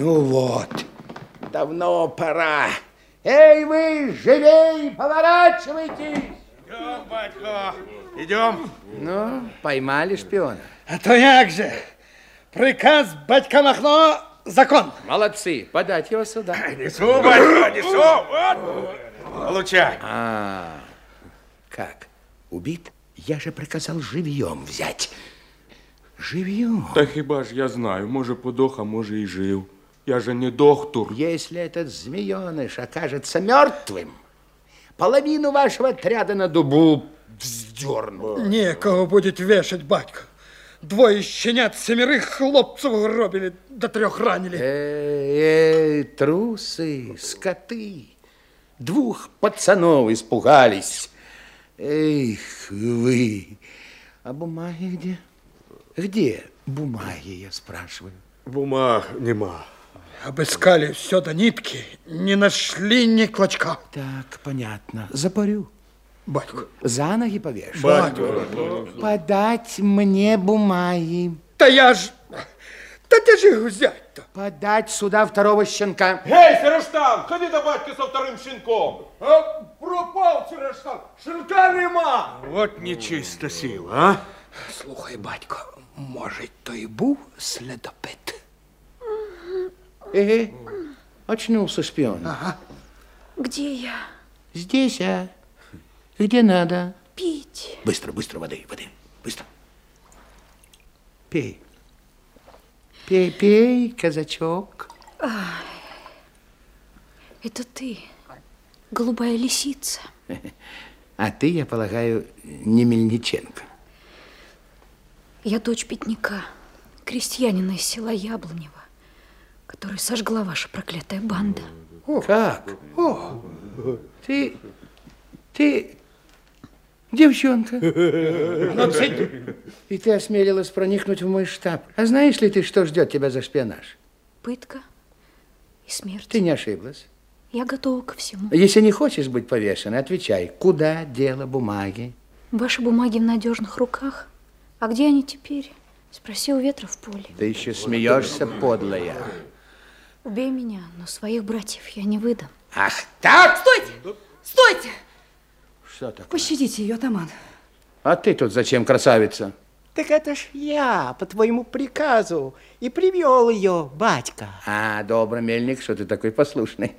Ну вот, давно пора. Эй, вы, живей, поворачивайтесь! Идем, батько, идем. Ну, поймали шпиона. А то як же? Приказ батька Махно – закон. Молодцы, подать его сюда. Несу, батько, несу. Вот. Получай. А, как? Убит? Я же приказал живьем взять. Живьем. Та хіба ж я знаю, може подох, а може і жив. Я же не доктор. Если этот змееныш окажется мертвым, половину вашего отряда на дубу вздерну. Некого будет вешать, батько. Двое щенят, семерых хлопцев гробили, до трех ранили. Эй, эй, трусы, скоты. Двух пацанов испугались. Эх, вы. А бумаги где? Где бумаги, я спрашиваю? Бумаг нема. Обыскали все до нитки, не нашли ни клочка. Так, понятно. Запорю. Батько, За ноги повешу. батько. Подать мне бумаги. Да я ж... Да где же их взять-то? Подать сюда второго щенка. Гей, Серештан, ходи до батька со вторым щенком. Пропал Черештан, шинка нема. Вот нечиста сила, а? Слухай, батько, може, то й був слідопит? Э, очнулся шпион. Где я? Здесь, а? Где надо? Пить. Быстро, быстро, воды, воды, быстро. Пей. Пей, пей, казачок. Это ты, голубая лисица. А ты, я полагаю, не Мельниченко. Я дочь пятника, крестьянина из села Яблонево, который сожгла ваша проклятая банда. Как? О, ты, ты девчонка. И ты осмелилась проникнуть в мой штаб. А знаешь ли ты, что ждет тебя за шпионаж? Пытка и смерть. Ты не ошиблась. Я готова ко всему. Если не хочешь быть повешенной, отвечай, куда дело бумаги? Ваши бумаги в надежных руках. А где они теперь? Спроси у ветра в поле. Ты еще смеешься, подлая. Убей меня, но своих братьев я не выдам. Ах так? Стойте! Стойте! Что такое? Пощадите ее, атаман. А ты тут зачем, красавица? Так это ж я, по твоему приказу, и привел ее, батька. А, добрый мельник, что ты такой послушный.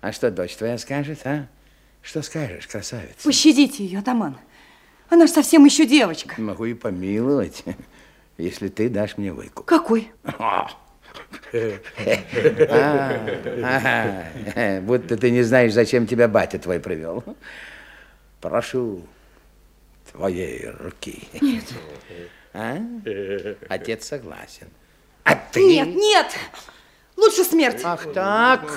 А что дочь твоя скажет, а? Что скажешь, красавица? Пощадите ее, атаман. Она ж совсем еще девочка. Могу и помиловать, если ты дашь мне выкуп. Какой? Ага, будто ты не знаешь, зачем тебя батя твой привел. Прошу твоей руки. Нет. А? Отец согласен. А ты? Нет, нет! Лучше смерть. Ах так?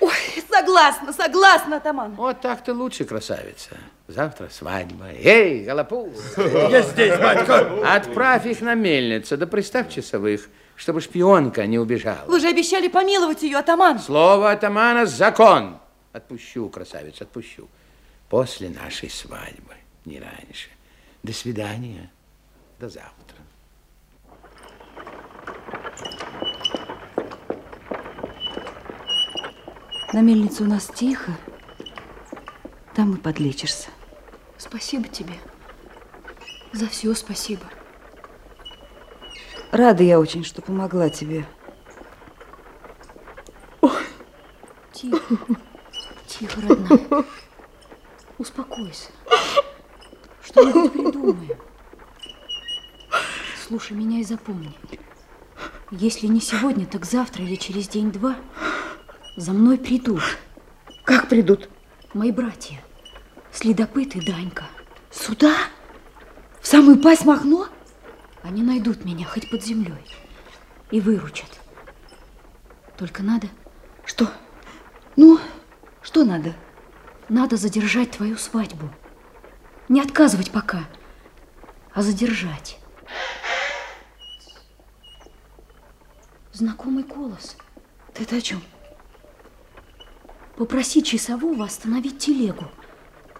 Ой, согласна, согласна, атаман. Вот так ты лучше, красавица. Завтра свадьба. Эй, голопуз! Я здесь, батько. Отправь их на мельницу, да приставь часовых, чтобы шпионка не убежала. Вы же обещали помиловать ее, атаман. Слово атамана – закон. Отпущу, красавец, отпущу. После нашей свадьбы, не раньше. До свидания. До завтра. На мельнице у нас тихо. Там и подлечишься. Спасибо тебе. За все спасибо. Рада я очень, что помогла тебе. Тихо. Тихо, родная. Успокойся. Что-нибудь придумаем. Слушай меня и запомни. Если не сегодня, так завтра или через день-два за мной придут Как придут? мои братья. Следопыт и Данька. Сюда? В самую пасть Махно? Они найдут меня хоть под землей и выручат. Только надо, Что? Ну, что надо? надо задержать твою свадьбу. Не отказывать пока, а задержать. Знакомый голос. Ты-то о чем? Попроси часового остановить телегу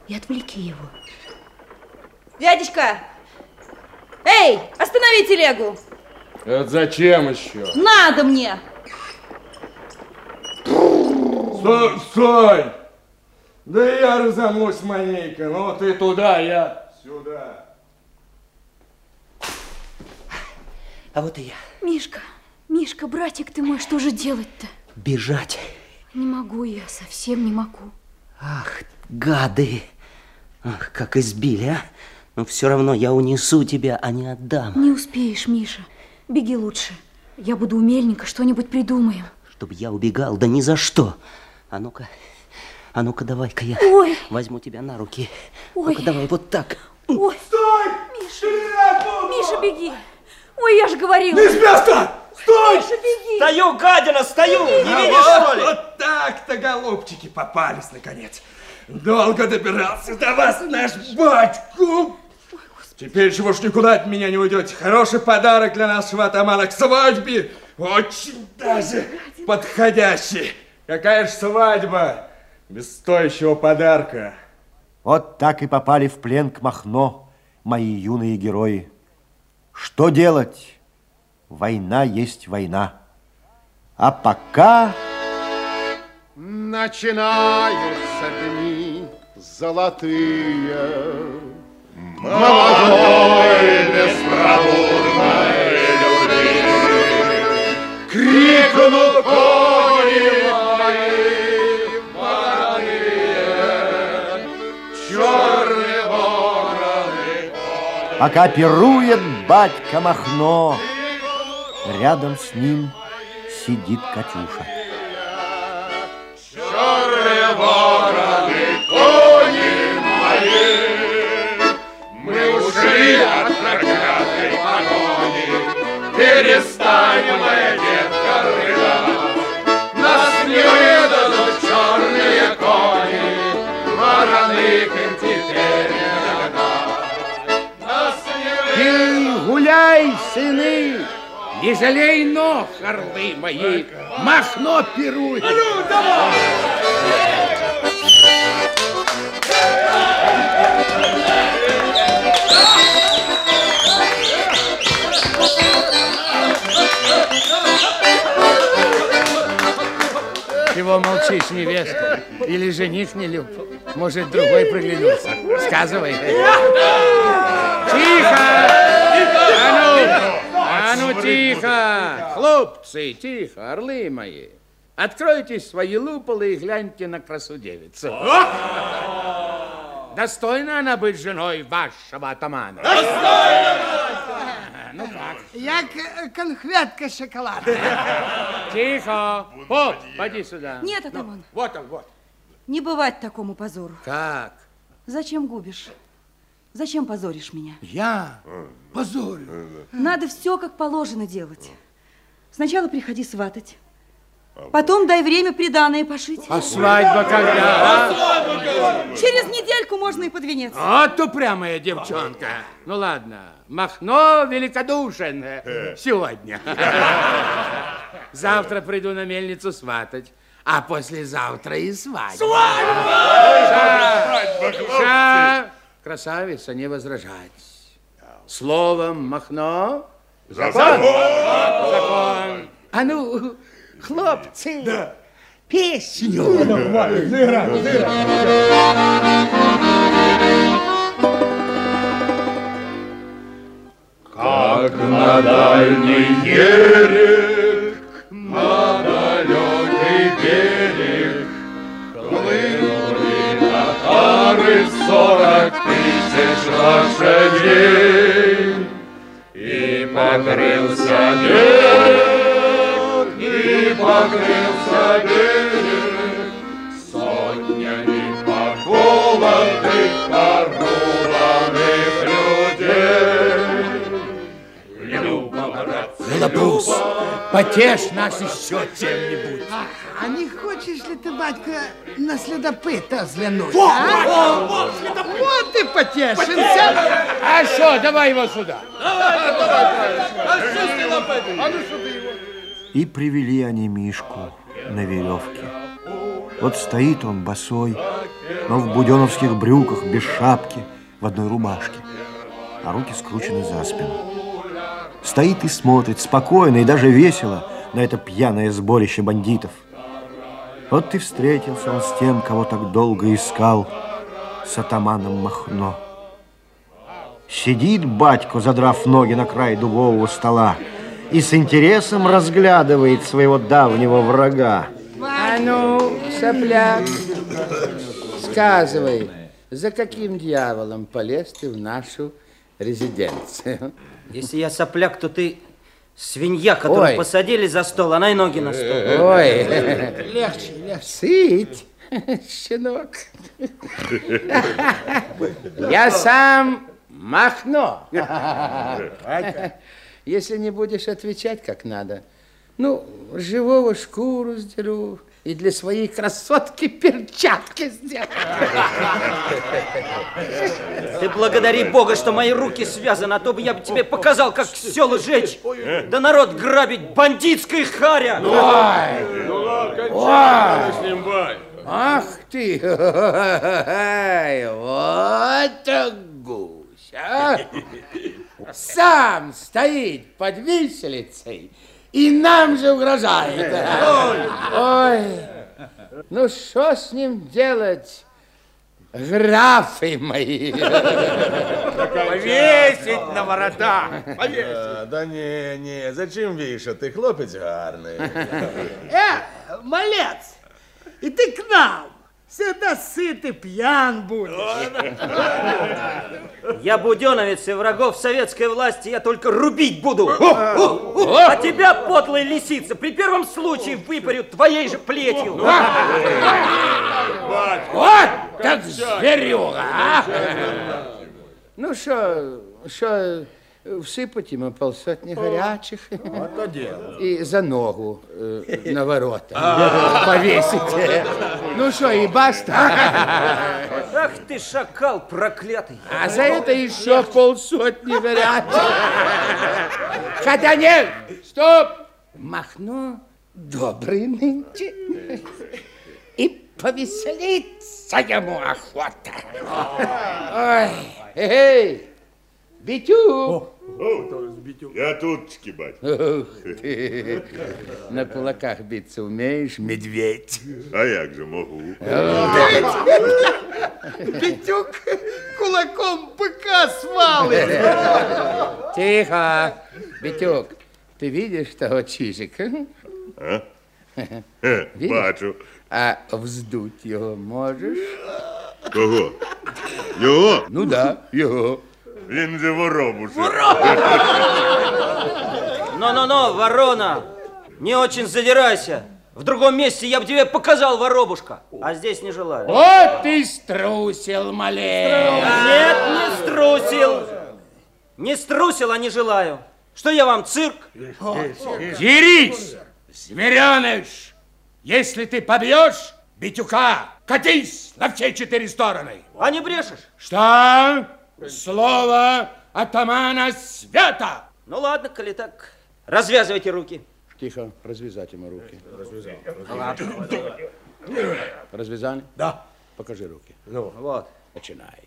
и отвлеки его. Дядечка! Эй, останови телегу! Это зачем еще? Надо мне! Стой, стой! Да я разомнусь маленько. Ну, ты туда, я сюда. А вот и я. Мишка, Мишка, братик ты мой, что же делать-то? Бежать. Не могу я, совсем не могу. Ах, гады. Ах, как избили, а? Но все равно я унесу тебя, а не отдам. Не успеешь, Миша. Беги лучше. Я буду у мельника, что-нибудь придумаем. Чтобы я убегал, да ни за что. А ну-ка, а ну-ка, давай-ка я Ой. возьму тебя на руки. Ой. Ну-ка, давай, вот так. Ой. Стой! Миша! Миша, беги! Ой, я же говорила! С места! Стой! Миша, беги! Стою, гадина, стою! Не А видишь, вот, что ли? Вот так-то, голубчики, попались, наконец. Долго добирался до вас наш батьку. Теперь чего ж никуда от меня не уйдете. Хороший подарок для нашего атамана к свадьбе. Очень даже подходящий. Какая ж свадьба без стоящего подарка. Вот так и попали в плен к Махно мои юные герои. Что делать? Война есть война. А пока... Начинаются дни золотые. Молодой беспробудной любви. Крикнут кони мои молодые, черные вороны. Пока пирует батька Махно, рядом с ним сидит Катюша. Черные вороны, кони ушли от проклятой погони. Перестань, моя детка, рыдать, нас не выдадут черные кони, вороны им теперь не догнать. Нас не Ты гуляй, сыны, не жалей ног, орлы мои, Махно пируй. Чего молчишь, невеста? Или жених не люб? Может, другой приглянулся? Сказывай. Тихо! А ну, а ну тихо! Хлопцы, тихо, орлы мои. Откройте свои луполы и гляньте на красу девицу. Достойна она быть женой вашего атамана? Ну как? Як конфетка шоколада. Тихо! Поп, поди сюда. Нет, атаман, Вот он, вот. не бывать такому позору. Как? Зачем губишь? Зачем позоришь меня? Я позорю. Надо все как положено делать. Сначала приходи сватать. Потом дай время приданное пошить. А свадьба когда? а? Через недельку можно и под венец. Вот упрямая девчонка. Ну ладно, Махно великодушен э, сегодня. Завтра приду на мельницу сватать, а послезавтра и свадьба. Свадьба! Красавица, не возражать. Словом, Махно... Закон! Закон! А ну, хлопцы, песню. Как на дальний берег, на далекий берег, Хлынули татары сорок тысяч лошадей. И покрылся берег, покрылся берег Сотнями поколотых, корованных людей. Люба, братцы, Голобус, потешь нас еще чем-нибудь. А не хочешь ли ты, батька, на следопыта взглянуть, а? Вот и потешимся. А что, давай его сюда. И привели они Мишку на веревке. Вот стоит он босой, но в буденовских брюках, без шапки, в одной рубашке, а руки скручены за спину. Стоит и смотрит спокойно и даже весело на это пьяное сборище бандитов. Вот и встретился он с тем, кого так долго искал, с атаманом Махно. Сидит батько, задрав ноги на край дубового стола, и с интересом разглядывает своего давнего врага. А ну, сопляк, сказывай, за каким дьяволом полез ты в нашу резиденцию? Если я сопляк, то ты свинья, которую Ой. посадили за стол, она и ноги на стол. Ой, Легче, легче. сыть, щенок. Я сам Махно. Если не будешь отвечать как надо, ну, живого шкуру сдеру и для своей красотки перчатки сделаю. Ты благодари Бога, что мои руки связаны, а то бы я бы тебе показал, как села жечь, да народ грабить, бандитская харя. Кончай с ним, бать. Ах ты! Вот так гусь, а! Сам стоит под виселицей и нам же угрожает. Ой, ну что с ним делать, графы мои? Повесить на ворота. А, да не, не, зачем вішати? Хлопець гарний. Э, малец, и ты к нам. Всегда сыт и пьян будешь. Я буденовец и врагов советской власти я только рубить буду. А тебя, подлая лисица, при первом случае выпарю твоей же плетью. Вот так зверюга, а! Ну что, что, всыпать ему полсотни горячих и за ногу на ворота повесить. Ну что, и баста? Ах ты, шакал проклятый. А за это еще полсотни горячих. Хотя нет, стоп! Махну добрый нынче. И повеселиться ему охота. Ой, эй, Битюк! Я тут, бать. Ух ты. На кулаках биться умеешь, медведь? А як же можу? Петюк кулаком быка свалит. Тихо, Битюк, ты видишь того чижика? А? Е, Бачу. А вздуть его можешь? Кого? Його? Ну да, его. Він же воробушек. Но-но-но, ворона, не очень задирайся. В другом месте я бы тебе показал воробушка, а здесь не желаю. Вот ты струсил, малец. Нет, не струсил. Не струсил, а не желаю. Что я вам, цирк? Дерись, звереныш! Если ты побьешь Битюка, катись на все четыре стороны. А не брешешь? Что? Слово атамана света! Ну ладно, коли так, развязывайте руки. Тихо, развязать ему руки. Развязали? Да. Покажи руки. Ну, вот. Начинай.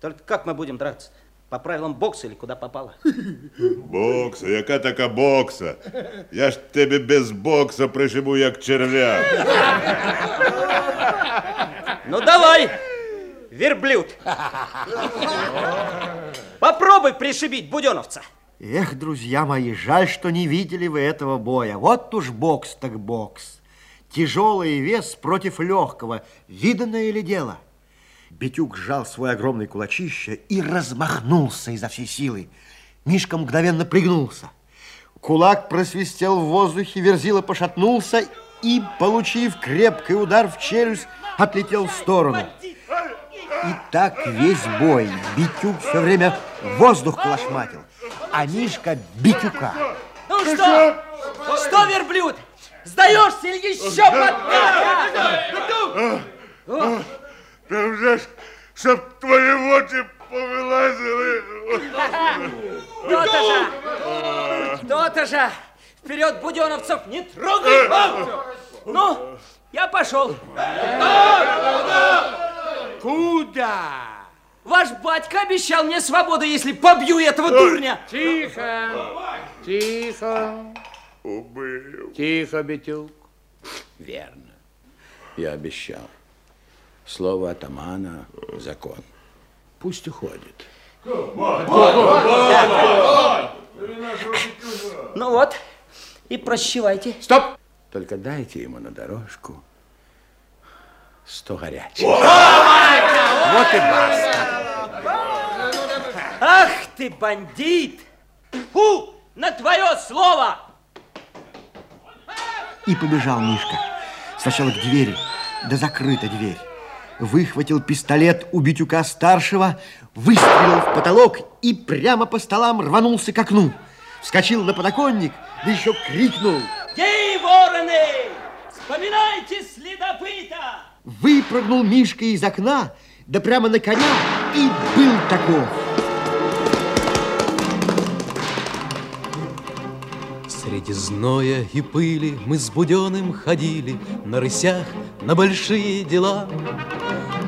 Только как мы будем драться? По правилам бокса или куда попало? Бокса, яка така бокса? Я ж тебе без бокса пришибу, як червя. Ну давай, верблюд. Попробуй пришибить буденовца. Эх, друзья мои, жаль, что не видели вы этого боя. Вот уж бокс так бокс. Тяжелый вес против легкого. Виданное ли дело? Битюк сжал свой огромный кулачище и размахнулся изо всей силы. Мишка мгновенно пригнулся. Кулак просвистел в воздухе, Верзила пошатнулся и, получив крепкий удар в челюсть, отлетел в сторону. И так весь бой Битюк все время воздух колошматил, а Мишка Битюка. Ну что? Что, верблюд? Сдаешься или еще поддаться? Та вже ж, щоб твої очі повилазили. То-то же! То-то же! Вперед, буденовцев, не трогай! Ну, я пошел. Куда? Ваш батька обещал мне свободу, если побью этого дурня. Тихо, тихо, Убив. тихо, Битюк. Верно. Я обещал. Слово атамана – закон. Пусть уходит. Ну вот, и прощевайте. Стоп! Только дайте ему на дорожку сто горячих. Вот и баста. Ах ты, бандит! Фу, на твое слово! И побежал Мишка. Сначала к двери, да закрыта дверь. Выхватил пистолет у Битюка-старшего, выстрелил в потолок и прямо по столам рванулся к окну. Вскочил на подоконник, да еще крикнул. Ей, вороны! Вспоминайте следопыта! Выпрыгнул Мишка из окна, да прямо на коня и был таков. Среди зноя и пыли мы с Буденным ходили На рысях на большие дела.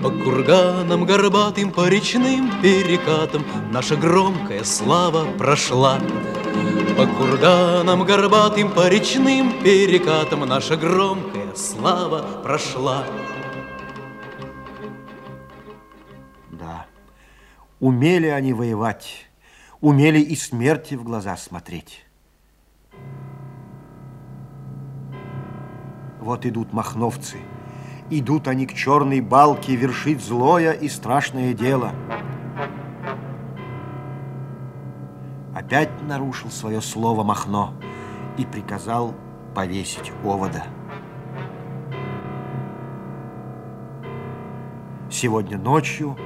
По курганам горбатым, по речным перекатам Наша громкая слава прошла. По курганам горбатым, по речным перекатам Наша громкая слава прошла. Умели они воевать, умели и смерти в глаза смотреть. Вот идут махновцы. Идут они к черной балке вершить злое и страшное дело. Опять нарушил свое слово Махно и приказал повесить овода. Сегодня ночью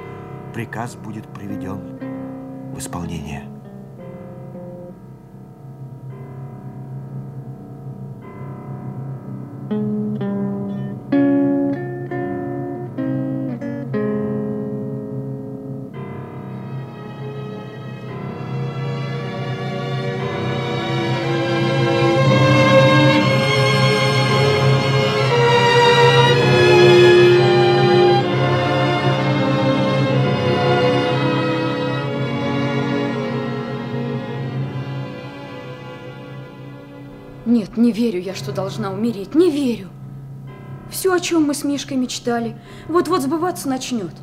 приказ будет приведен в исполнение. Нет, я, что должна умереть. Не верю. Все, о чем мы с Мишкой мечтали, вот-вот сбываться начнет.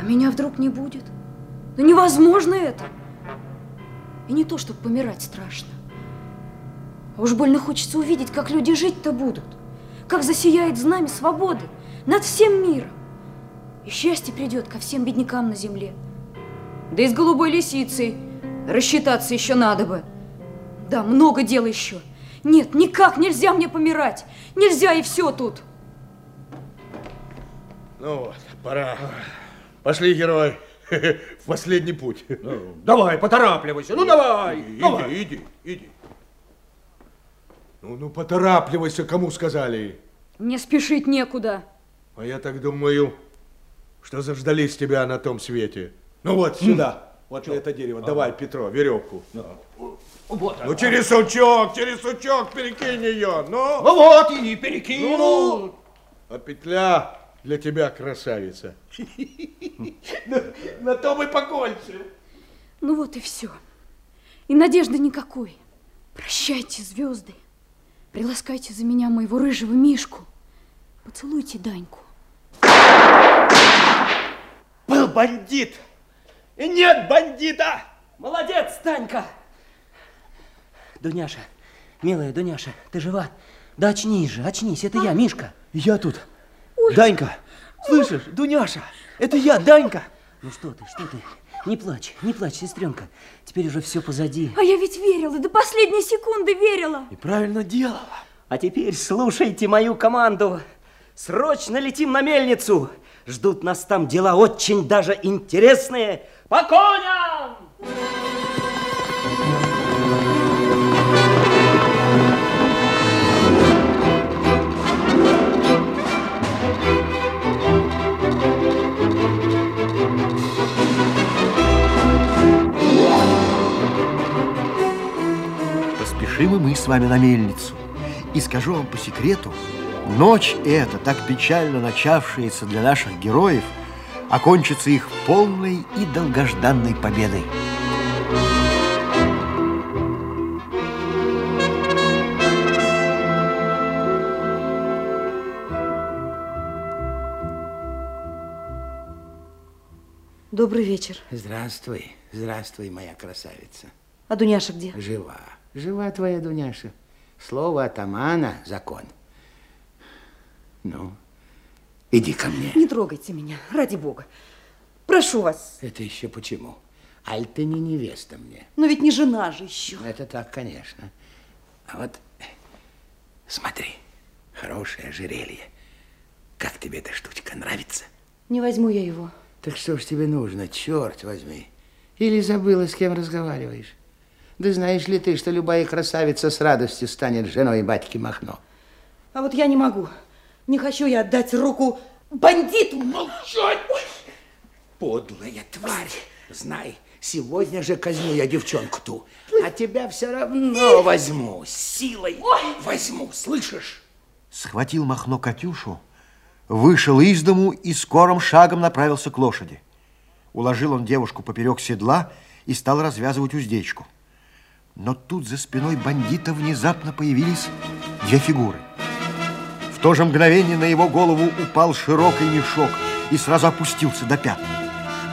А меня вдруг не будет. Да невозможно это. И не то, чтобы помирать страшно. А уж больно хочется увидеть, как люди жить-то будут. Как засияет знамя свободы над всем миром. И счастье придет ко всем беднякам на земле. Да и с голубой лисицей рассчитаться еще надо бы. Да, много дел еще. Нет, никак нельзя мне помирать. Нельзя и все тут. Ну вот, пора. Пошли, герой, в последний путь. Давай, поторапливайся, ну давай, Иди, давай. иди, иди. Ну, ну, поторапливайся, кому сказали. Мне спешить некуда. А я так думаю, что заждались тебя на том свете. Ну вот, сюда. Вот на это дерево. Давай, Петро, веревку. Вот Ну, через сучок, через сучок перекинь ее. Ну, Ну вот, и перекинул. а петля для тебя, красавица. На том и покончил. Ну вот и все. И надежды никакой. Прощайте, звезды. Приласкайте за меня моего рыжего Мишку. Поцелуйте Даньку. Был бандит. И нет бандита. Молодец, Танька! Дуняша, милая Дуняша, ты жива? Да очнись же, очнись, это я, Мишка. Я тут. Данька, слышишь, Дуняша, это я, Данька. Ну что ты, что ты? Не плачь, не плачь, сестренка. Теперь уже все позади. А я ведь верила, до последней секунды верила. И правильно делала. А теперь слушайте мою команду. Срочно летим на мельницу. Ждут нас там дела очень даже интересные. По коням! спешим и мы с вами на мельницу. И скажу вам по секрету, ночь эта, так печально начавшаяся для наших героев, окончится их полной и долгожданной победой. Добрый вечер. Здравствуй, здравствуй, моя красавица. А Дуняша где? Жива жива твоя Дуняша. Слово атамана – закон. Ну, иди ко мне. Не трогайте меня, ради бога. Прошу вас. Это еще почему? Аль ты не невеста мне. Но ведь не жена же еще. Это так, конечно. А вот смотри, хорошее ожерелье. Как тебе эта штучка нравится? Не возьму я его. Так что ж тебе нужно, черт возьми? Или забыла, с кем разговариваешь? Да знаешь ли ты, что любая красавица с радостью станет женой батьки Махно? А вот я не могу. Не хочу я отдать руку бандиту. Молчать! Подлая тварь! Знай, сегодня же казню я девчонку ту, а тебя все равно возьму, силой возьму, слышишь? Схватил Махно Катюшу, вышел из дому и скорым шагом направился к лошади. Уложил он девушку поперек седла и стал развязывать уздечку. Но тут за спиной бандита внезапно появились две фигуры. В то же мгновение на его голову упал широкий мешок и сразу опустился до пят.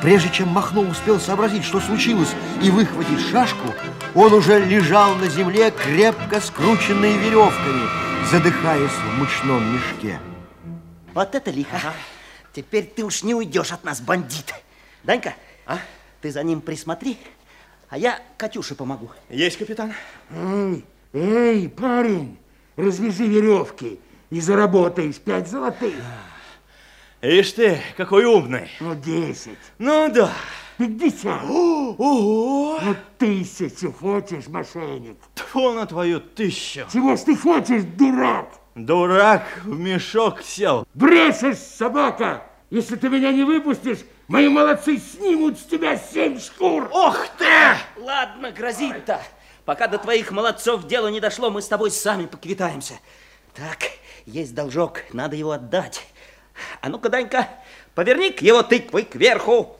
Прежде чем Махно успел сообразить, что случилось, и выхватить шашку, он уже лежал на земле, крепко скрученный веревками, задыхаясь в мучном мешке. Вот это лихо. Ага. Теперь ты уж не уйдешь от нас, бандит. Данька, а? ты за ним присмотри, а я Катюше помогу. Есть, капитан. Эй, эй, парень, развяжи веревки и заработаешь пять золотых. Ишь ты, какой умный. Ну, десять. Ну, да. Пятьдесят. Ого! Ну, тысячу хочешь, мошенник? Тьфу на твою тысячу. Чего ж ты хочешь, дурак? Дурак в мешок сел. Брешешь, собака! Если ты меня не выпустишь, мои молодцы снимут с тебя семь шкур. Ох Ладно, грозит-то. Пока до твоих молодцов дело не дошло, мы с тобой сами поквитаемся. Так, есть должок, надо его отдать. А ну-ка, Данька, поверни к его тыквой кверху.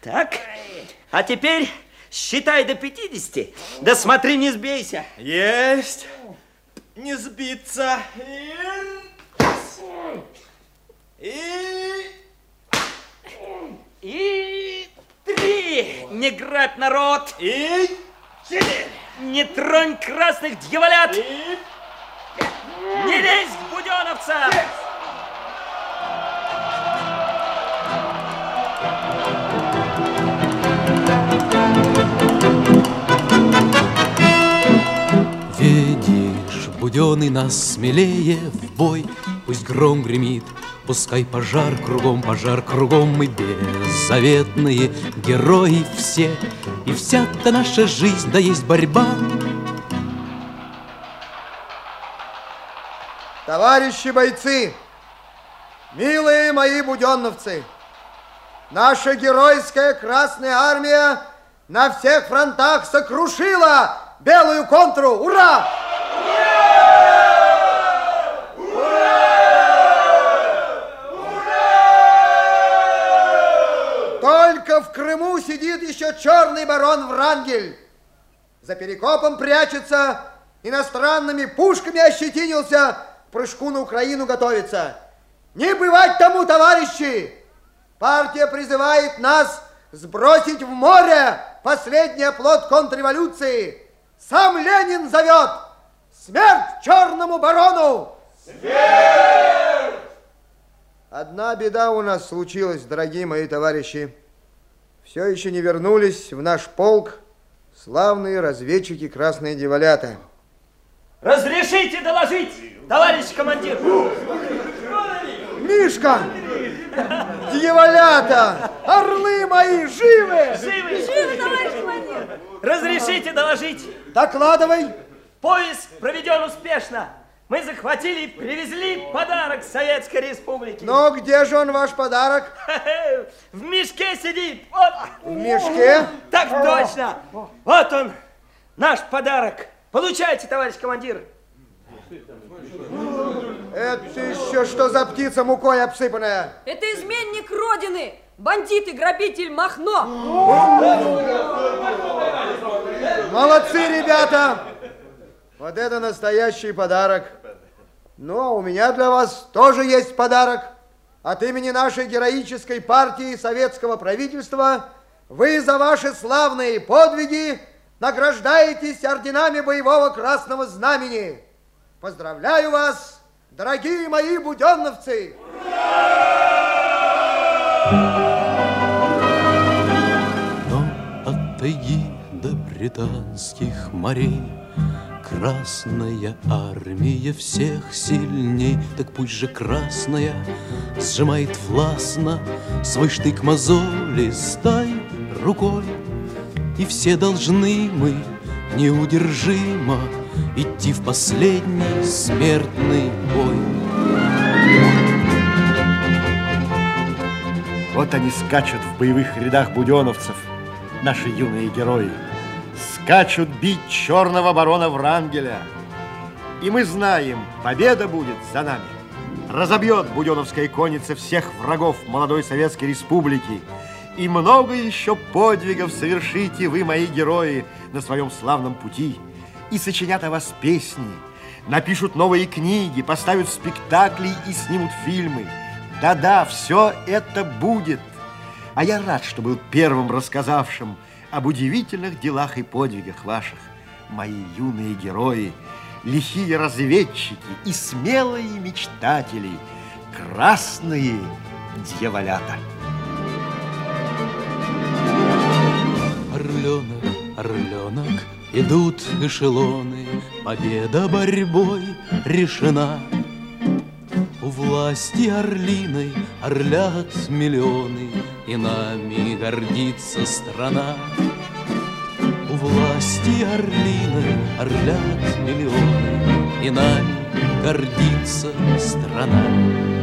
Так, а теперь считай до 50, да смотри, не сбейся. Есть. Не сбиться. И... И... Три. Не грабь народ. И... Четыре. Не тронь красных дьяволят. И... Не лезь к буденовцам. Ведишь, буденный нас смелее в бой, Пусть гром гремит, пускай пожар кругом, пожар кругом, Мы беззаветные герои все, И вся-то наша жизнь, да есть борьба. Товарищи бойцы, милые мои буденновцы, наша геройская Красная Армия на всех фронтах сокрушила белую контру. Ура! В Крыму сидит еще черный барон Врангель. За перекопом прячется, иностранными пушками ощетинился, к прыжку на Украину готовится. Не бывать тому, товарищи! Партия призывает нас сбросить в море последний оплот контрреволюции. Сам Ленин зовет! Смерть черному барону! Смерть! Одна беда у нас случилась, дорогие мои товарищи. Все еще не вернулись в наш полк славные разведчики Красные Деволята. Разрешите доложить, товарищ командир. Мишка! Дьяволята! Орлы мои, живы! Живы! Живы, товарищ командир! Разрешите доложить. Докладывай. Поиск проведен успешно. Мы захватили и привезли подарок Советской Республики. Но где же он, ваш подарок? В мешке сидит. Вот. В мешке? Так точно. Вот он, наш подарок. Получайте, товарищ командир. Это еще что за птица мукой обсыпанная? Это изменник Родины, бандит и грабитель Махно. Молодцы, ребята! Вот это настоящий подарок. Ну, а у меня для вас тоже есть подарок. от имени нашей героической партии советского правительства вы за ваши славные подвиги награждаетесь орденами боевого красного знамени. Поздравляю вас, дорогие мои буденновцы! Но от тайги до британских морей Красная армия всех сильней, Так пусть же красная сжимает властно Свой штык мозолистой рукой. И все должны мы неудержимо Идти в последний смертный бой. Вот они скачут в боевых рядах буденовцев, наши юные герои. Скачут бить черного барона Врангеля. И мы знаем, победа будет за нами. Разобьет буденовская конница всех врагов молодой Советской Республики. И много еще подвигов совершите вы, мои герои, на своем славном пути. И сочинят о вас песни, напишут новые книги, поставят спектакли и снимут фильмы. Да-да, все это будет. А я рад, что был первым рассказавшим об удивительных делах и подвигах ваших, мои юные герои, лихие разведчики и смелые мечтатели, красные дьяволята. Орленок, орленок, идут эшелоны, Победа борьбой решена. У власти орлиной орлят миллионы, И нами гордится страна. У власти орлиной орлят миллионы, И нами гордится страна.